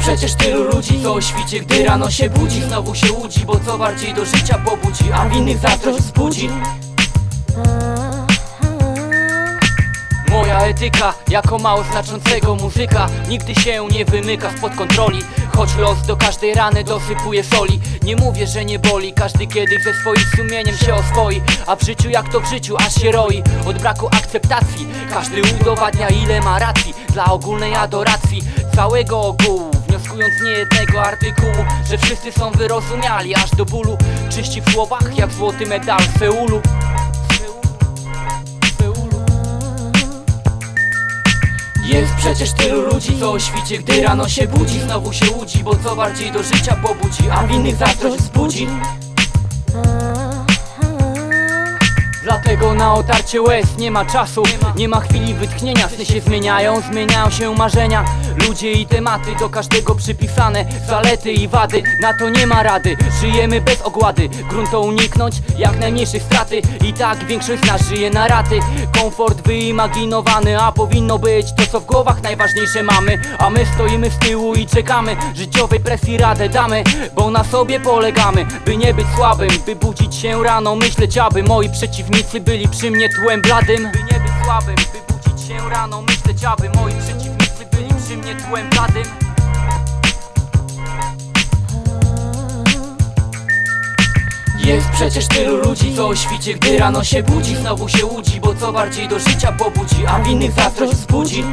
przecież tylu ludzi, co o świcie, gdy rano się budzi Znowu się łudzi, bo co bardziej do życia pobudzi A w innych zazdrość wzbudzi etyka, jako mało znaczącego muzyka. Nigdy się nie wymyka spod kontroli. Choć los do każdej rany dosypuje soli. Nie mówię, że nie boli, każdy kiedyś ze swoim sumieniem się oswoi. A w życiu jak to w życiu, aż się roi. Od braku akceptacji, każdy udowadnia ile ma racji. Dla ogólnej adoracji całego ogółu Wnioskując z niejednego artykułu Że wszyscy są wyrozumiali aż do bólu. Czyści w słowach jak złoty medal w Seulu jest przecież tylu ludzi, co o świcie, gdy rano się budzi Znowu się łudzi, bo co bardziej do życia pobudzi A w innych zazdrość wzbudzi Dlatego na otarcie łez nie ma czasu Nie ma chwili wytchnienia, sny się zmieniają Zmieniają się marzenia Ludzie i tematy, do każdego przypisane. Zalety i wady, na to nie ma rady. Żyjemy bez ogłady, grunto uniknąć Jak najmniejszych straty. I tak większość z nas żyje na raty. Komfort wyimaginowany, a powinno być To co w głowach najważniejsze mamy. A my stoimy z tyłu i czekamy. Życiowej presji radę damy Bo na sobie polegamy. By nie być słabym, by budzić się rano Myśleć aby moi przeciwnicy byli przy mnie tłem bladym. By nie być słabym, by budzić się rano Myśleć aby moi przeciwnicy mnie tłem Jest przecież tylu ludzi, co o świcie, gdy rano się budzi. Znowu się łudzi, bo co bardziej do życia pobudzi A w innych zazdrość wzbudzi